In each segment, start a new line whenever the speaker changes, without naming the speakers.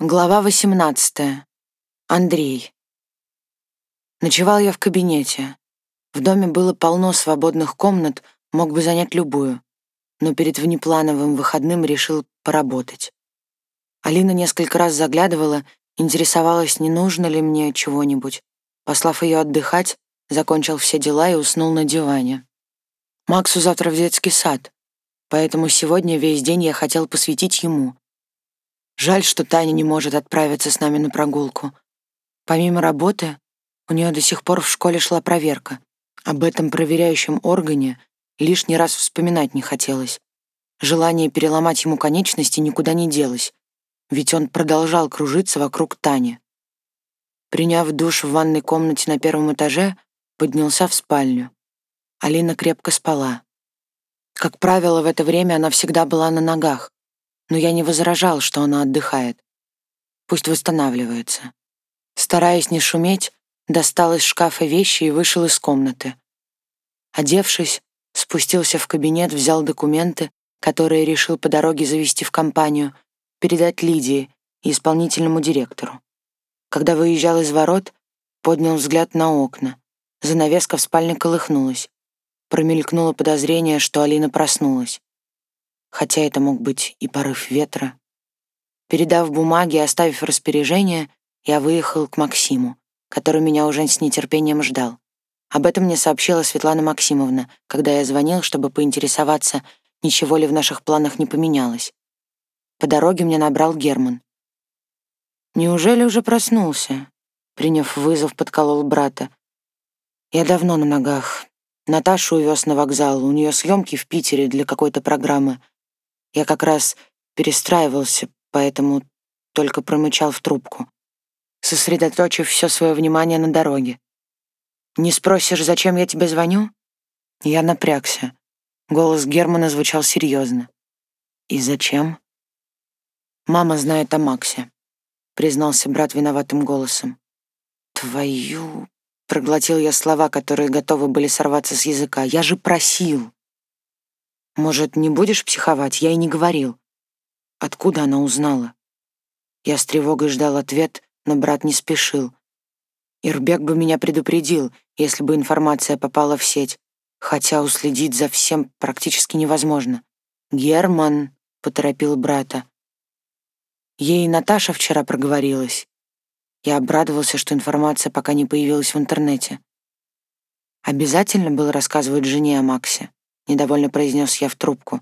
Глава 18. Андрей. Ночевал я в кабинете. В доме было полно свободных комнат, мог бы занять любую, но перед внеплановым выходным решил поработать. Алина несколько раз заглядывала, интересовалась, не нужно ли мне чего-нибудь. Послав ее отдыхать, закончил все дела и уснул на диване. Максу завтра в детский сад, поэтому сегодня весь день я хотел посвятить ему — Жаль, что Таня не может отправиться с нами на прогулку. Помимо работы, у нее до сих пор в школе шла проверка. Об этом проверяющем органе лишний раз вспоминать не хотелось. Желание переломать ему конечности никуда не делось, ведь он продолжал кружиться вокруг Тани. Приняв душ в ванной комнате на первом этаже, поднялся в спальню. Алина крепко спала. Как правило, в это время она всегда была на ногах, но я не возражал, что она отдыхает. Пусть восстанавливается. Стараясь не шуметь, достал из шкафа вещи и вышел из комнаты. Одевшись, спустился в кабинет, взял документы, которые решил по дороге завести в компанию, передать Лидии и исполнительному директору. Когда выезжал из ворот, поднял взгляд на окна. Занавеска в спальне колыхнулась. Промелькнуло подозрение, что Алина проснулась хотя это мог быть и порыв ветра. Передав бумаги и оставив распоряжение, я выехал к Максиму, который меня уже с нетерпением ждал. Об этом мне сообщила Светлана Максимовна, когда я звонил, чтобы поинтересоваться, ничего ли в наших планах не поменялось. По дороге мне набрал Герман. «Неужели уже проснулся?» Приняв вызов, подколол брата. «Я давно на ногах. Наташу увез на вокзал, у нее съемки в Питере для какой-то программы. Я как раз перестраивался, поэтому только промычал в трубку, сосредоточив все свое внимание на дороге. «Не спросишь, зачем я тебе звоню?» Я напрягся. Голос Германа звучал серьезно. «И зачем?» «Мама знает о Максе», — признался брат виноватым голосом. «Твою...» — проглотил я слова, которые готовы были сорваться с языка. «Я же просил!» Может, не будешь психовать? Я и не говорил. Откуда она узнала? Я с тревогой ждал ответ, но брат не спешил. Ирбек бы меня предупредил, если бы информация попала в сеть, хотя уследить за всем практически невозможно. «Герман», — поторопил брата. Ей Наташа вчера проговорилась. Я обрадовался, что информация пока не появилась в интернете. Обязательно было рассказывать жене о Максе недовольно произнес я в трубку.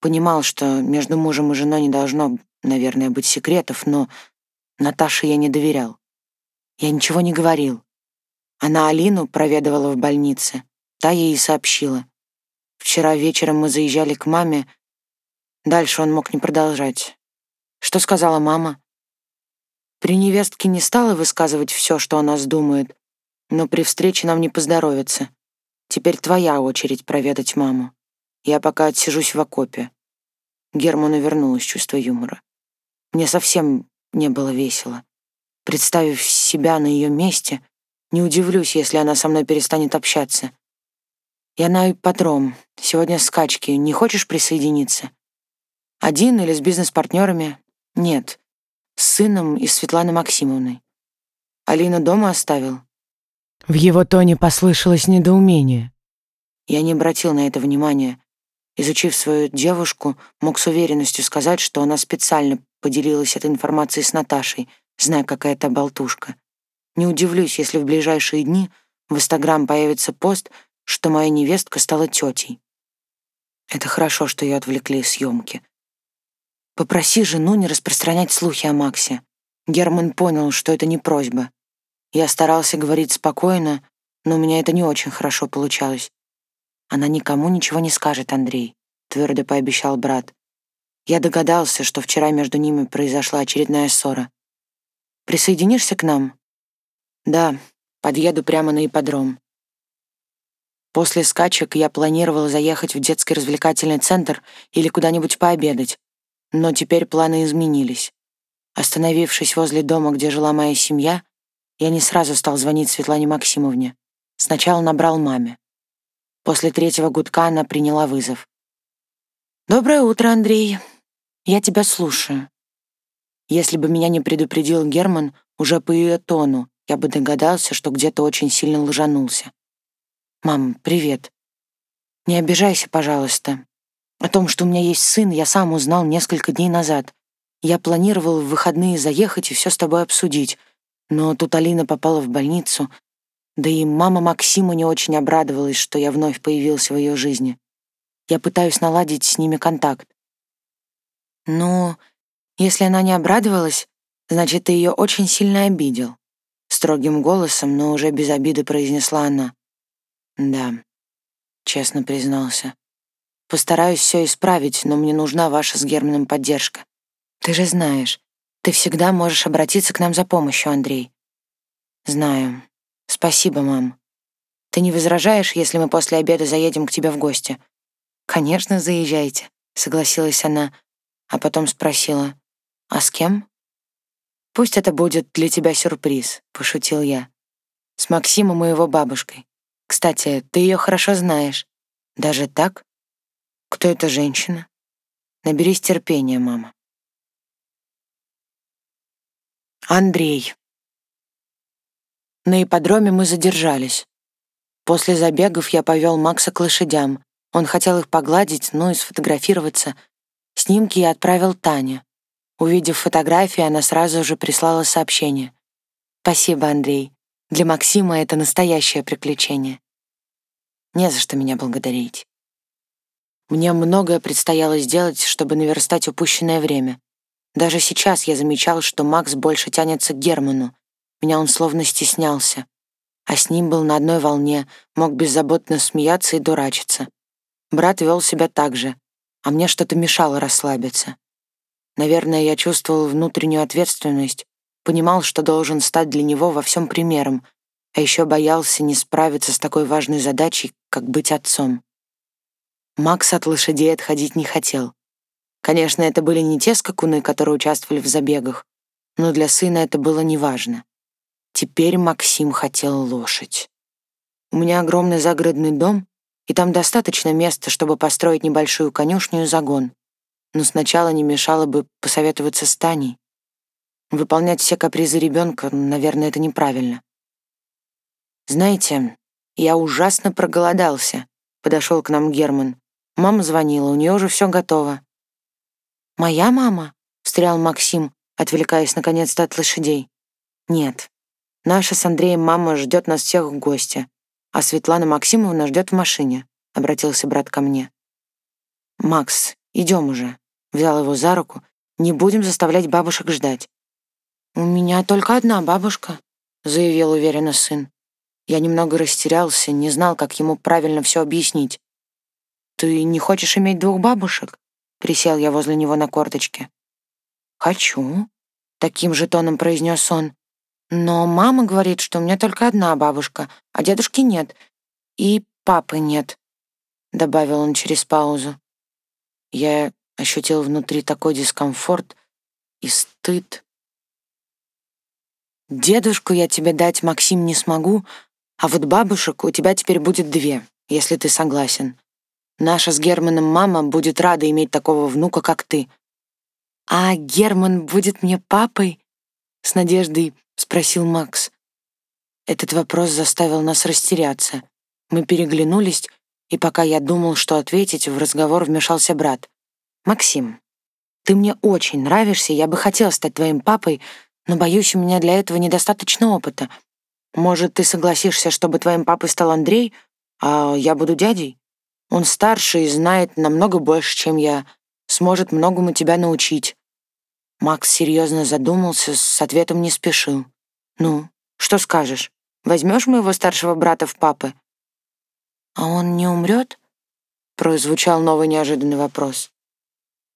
Понимал, что между мужем и женой не должно, наверное, быть секретов, но Наташе я не доверял. Я ничего не говорил. Она Алину проведывала в больнице. Та ей и сообщила. Вчера вечером мы заезжали к маме. Дальше он мог не продолжать. Что сказала мама? При невестке не стала высказывать все, что о нас думает, но при встрече нам не поздоровится. Теперь твоя очередь проведать маму. Я пока отсижусь в окопе. Герману вернулось чувство юмора. Мне совсем не было весело. Представив себя на ее месте, не удивлюсь, если она со мной перестанет общаться. Я на ипподром. Сегодня скачки. Не хочешь присоединиться? Один или с бизнес-партнерами? Нет. С сыном и Светланой Максимовной. Алина дома оставил?
В его тоне послышалось недоумение.
Я не обратил на это внимания. Изучив свою девушку, мог с уверенностью сказать, что она специально поделилась этой информацией с Наташей, зная, какая то болтушка. Не удивлюсь, если в ближайшие дни в Инстаграм появится пост, что моя невестка стала тетей. Это хорошо, что ее отвлекли съемки. Попроси жену не распространять слухи о Максе. Герман понял, что это не просьба. Я старался говорить спокойно, но у меня это не очень хорошо получалось. Она никому ничего не скажет, Андрей, твердо пообещал брат. Я догадался, что вчера между ними произошла очередная ссора. Присоединишься к нам? Да, подъеду прямо на ипподром. После скачек я планировал заехать в детский развлекательный центр или куда-нибудь пообедать, но теперь планы изменились. Остановившись возле дома, где жила моя семья, я не сразу стал звонить Светлане Максимовне. Сначала набрал маме. После третьего гудка она приняла вызов. «Доброе утро, Андрей. Я тебя слушаю». Если бы меня не предупредил Герман, уже по ее тону, я бы догадался, что где-то очень сильно лжанулся. «Мам, привет. Не обижайся, пожалуйста. О том, что у меня есть сын, я сам узнал несколько дней назад. Я планировал в выходные заехать и все с тобой обсудить, но тут Алина попала в больницу, да и мама Максима не очень обрадовалась, что я вновь появился в ее жизни. Я пытаюсь наладить с ними контакт. Ну, если она не обрадовалась, значит, ты ее очень сильно обидел. Строгим голосом, но уже без обиды произнесла она. Да, честно признался. Постараюсь все исправить, но мне нужна ваша с Германом поддержка. Ты же знаешь, ты всегда можешь обратиться к нам за помощью, Андрей. Знаю. Спасибо, мам. Ты не возражаешь, если мы после обеда заедем к тебе в гости? Конечно, заезжайте, согласилась она, а потом спросила, а с кем? Пусть это будет для тебя сюрприз, пошутил я. С Максимом и его бабушкой. Кстати, ты ее хорошо знаешь. Даже так? Кто эта женщина? Наберись терпения, мама. Андрей. На ипподроме мы задержались. После забегов я повел Макса к лошадям. Он хотел их погладить, ну и сфотографироваться. Снимки я отправил Тане. Увидев фотографии, она сразу же прислала сообщение. «Спасибо, Андрей. Для Максима это настоящее приключение. Не за что меня благодарить. Мне многое предстояло сделать, чтобы наверстать упущенное время. Даже сейчас я замечал, что Макс больше тянется к Герману, меня он словно стеснялся. А с ним был на одной волне, мог беззаботно смеяться и дурачиться. Брат вел себя так же, а мне что-то мешало расслабиться. Наверное, я чувствовал внутреннюю ответственность, понимал, что должен стать для него во всем примером, а еще боялся не справиться с такой важной задачей, как быть отцом. Макс от лошадей отходить не хотел. Конечно, это были не те скакуны, которые участвовали в забегах, но для сына это было неважно. Теперь Максим хотел лошадь. У меня огромный загородный дом, и там достаточно места, чтобы построить небольшую конюшню и загон. Но сначала не мешало бы посоветоваться с Таней. Выполнять все капризы ребенка, наверное, это неправильно. Знаете, я ужасно проголодался, подошел к нам Герман. Мама звонила, у нее уже все готово. «Моя мама?» — встрял Максим, отвлекаясь наконец-то от лошадей. «Нет, Наша с Андреем мама ждет нас всех в гости, а Светлана Максимовна ждет в машине», — обратился брат ко мне. «Макс, идем уже», — взял его за руку. «Не будем заставлять бабушек ждать». «У меня только одна бабушка», — заявил уверенно сын. Я немного растерялся, не знал, как ему правильно все объяснить. «Ты не хочешь иметь двух бабушек?» Присел я возле него на корточке. «Хочу», — таким же тоном произнес он. Но мама говорит, что у меня только одна бабушка, а дедушки нет. И папы нет», — добавил он через паузу. Я ощутил внутри такой дискомфорт и стыд. «Дедушку я тебе дать, Максим, не смогу, а вот бабушек у тебя теперь будет две, если ты согласен. Наша с Германом мама будет рада иметь такого внука, как ты». «А Герман будет мне папой?» — с надеждой — спросил Макс. Этот вопрос заставил нас растеряться. Мы переглянулись, и пока я думал, что ответить, в разговор вмешался брат. «Максим, ты мне очень нравишься, я бы хотел стать твоим папой, но, боюсь, у меня для этого недостаточно опыта. Может, ты согласишься, чтобы твоим папой стал Андрей, а я буду дядей? Он старше и знает намного больше, чем я, сможет многому тебя научить». Макс серьезно задумался, с ответом не спешил. «Ну, что скажешь? Возьмешь моего старшего брата в папы?» «А он не умрет?» — прозвучал новый неожиданный вопрос.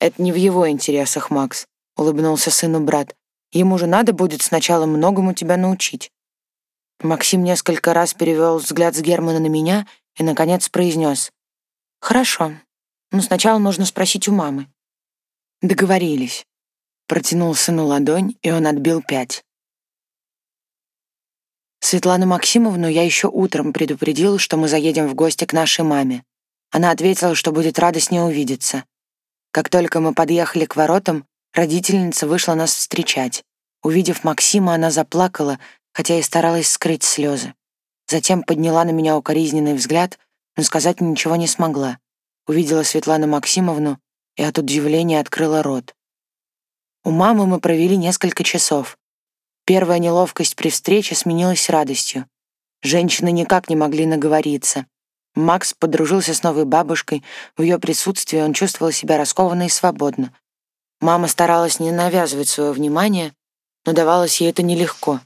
«Это не в его интересах, Макс», — улыбнулся сыну брат. «Ему же надо будет сначала многому тебя научить». Максим несколько раз перевел взгляд с Германа на меня и, наконец, произнес. «Хорошо, но сначала нужно спросить у мамы». Договорились. Протянул сыну ладонь, и он отбил пять. Светлану Максимовну я еще утром предупредил, что мы заедем в гости к нашей маме. Она ответила, что будет рада с ней увидеться. Как только мы подъехали к воротам, Родительница вышла нас встречать. Увидев Максима, она заплакала, хотя и старалась скрыть слезы. Затем подняла на меня укоризненный взгляд, но сказать ничего не смогла. Увидела Светлану Максимовну и от удивления открыла рот. У мамы мы провели несколько часов. Первая неловкость при встрече сменилась радостью. Женщины никак не могли наговориться. Макс подружился с новой бабушкой, в ее присутствии он чувствовал себя раскованно и свободно. Мама старалась не навязывать свое внимание, но давалось ей это нелегко.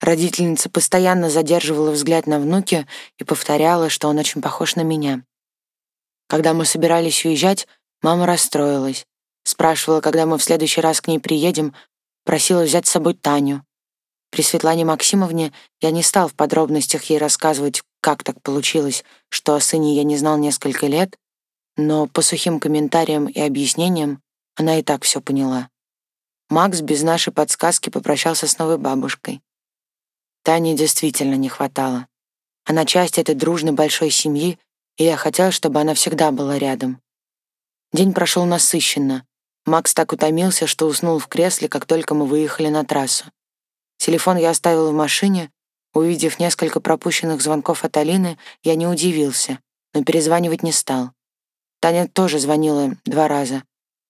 Родительница постоянно задерживала взгляд на внуке и повторяла, что он очень похож на меня. Когда мы собирались уезжать, мама расстроилась. Спрашивала, когда мы в следующий раз к ней приедем, просила взять с собой Таню. При Светлане Максимовне я не стал в подробностях ей рассказывать, как так получилось, что о сыне я не знал несколько лет, но по сухим комментариям и объяснениям она и так все поняла. Макс без нашей подсказки попрощался с новой бабушкой. Тане действительно не хватало. Она часть этой дружной большой семьи, и я хотел, чтобы она всегда была рядом. День прошел насыщенно. Макс так утомился, что уснул в кресле, как только мы выехали на трассу. Телефон я оставил в машине. Увидев несколько пропущенных звонков от Алины, я не удивился, но перезванивать не стал. Таня тоже звонила два раза.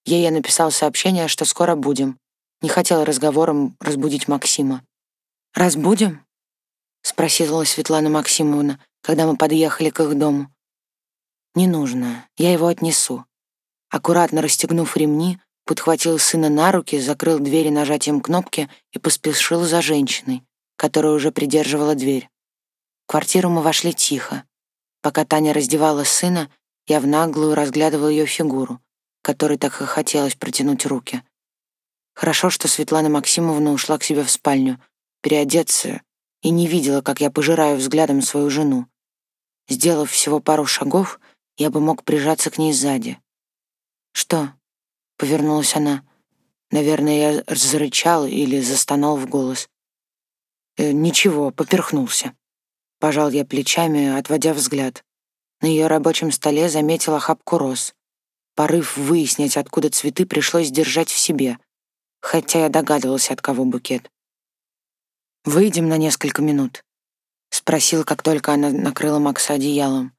Ей я написал сообщение, что скоро будем. Не хотел разговором разбудить Максима. «Разбудим?» — спросила Светлана Максимовна, когда мы подъехали к их дому. «Не нужно, я его отнесу». Аккуратно расстегнув ремни, подхватил сына на руки, закрыл двери нажатием кнопки и поспешил за женщиной, которая уже придерживала дверь. В квартиру мы вошли тихо. Пока Таня раздевала сына, я в наглую разглядывал ее фигуру, которой так и хотелось протянуть руки. Хорошо, что Светлана Максимовна ушла к себе в спальню, переодеться, и не видела, как я пожираю взглядом свою жену. Сделав всего пару шагов, я бы мог прижаться к ней сзади. «Что?» Повернулась она. Наверное, я зарычал или застонал в голос. «Э, «Ничего, поперхнулся». Пожал я плечами, отводя взгляд. На ее рабочем столе заметила охапку роз. Порыв выяснить, откуда цветы, пришлось держать в себе, хотя я догадывался, от кого букет. «Выйдем на несколько минут», — спросил, как только она накрыла Макса одеялом.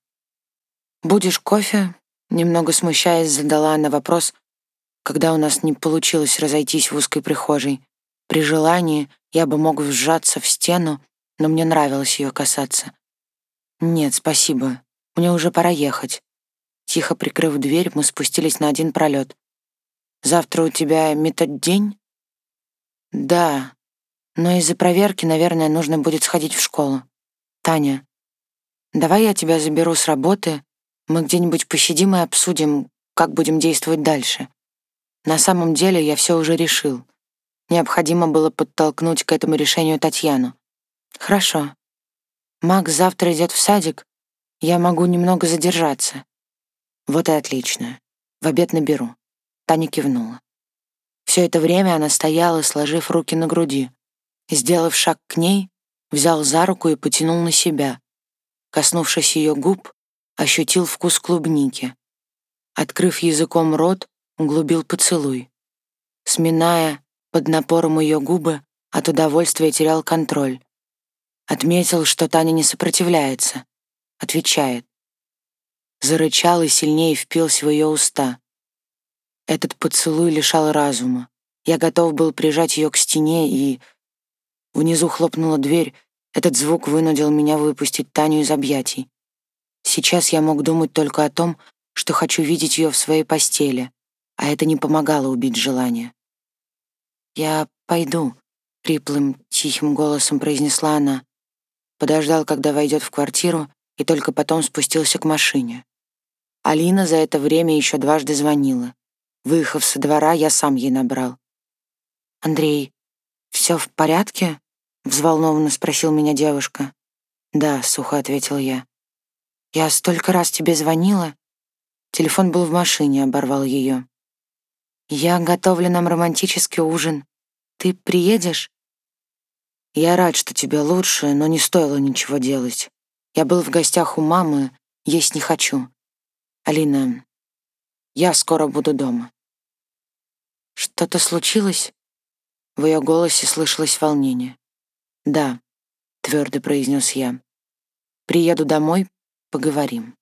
«Будешь кофе?» Немного смущаясь, задала она вопрос, когда у нас не получилось разойтись в узкой прихожей. При желании я бы мог вжаться в стену, но мне нравилось ее касаться. «Нет, спасибо. Мне уже пора ехать». Тихо прикрыв дверь, мы спустились на один пролет. «Завтра у тебя метод-день?» «Да, но из-за проверки, наверное, нужно будет сходить в школу. Таня, давай я тебя заберу с работы, мы где-нибудь посидим и обсудим, как будем действовать дальше. На самом деле я все уже решил. Необходимо было подтолкнуть к этому решению Татьяну. Хорошо. Макс завтра идет в садик. Я могу немного задержаться. Вот и отлично. В обед наберу. Таня кивнула. Все это время она стояла, сложив руки на груди. Сделав шаг к ней, взял за руку и потянул на себя. Коснувшись ее губ, ощутил вкус клубники. Открыв языком рот, углубил поцелуй. Сминая под напором ее губы, от удовольствия терял контроль. Отметил, что Таня не сопротивляется. Отвечает. Зарычал и сильнее впился в ее уста. Этот поцелуй лишал разума. Я готов был прижать ее к стене, и... Внизу хлопнула дверь. Этот звук вынудил меня выпустить Таню из объятий. Сейчас я мог думать только о том, что хочу видеть ее в своей постели, а это не помогало убить желание. «Я пойду», — хриплым, тихим голосом произнесла она. Подождал, когда войдет в квартиру, и только потом спустился к машине. Алина за это время еще дважды звонила. Выехав со двора, я сам ей набрал. «Андрей, все в порядке?» — взволнованно спросил меня девушка. «Да», — сухо ответил я. «Я столько раз тебе звонила». Телефон был в машине, оборвал ее. «Я готовлю нам романтический ужин. Ты приедешь?» «Я рад, что тебе лучше, но не стоило ничего делать. Я был в гостях у мамы, есть не хочу. Алина, я скоро буду дома». «Что-то случилось?» В ее голосе слышалось волнение. «Да», — твердо произнес я. «Приеду домой, поговорим».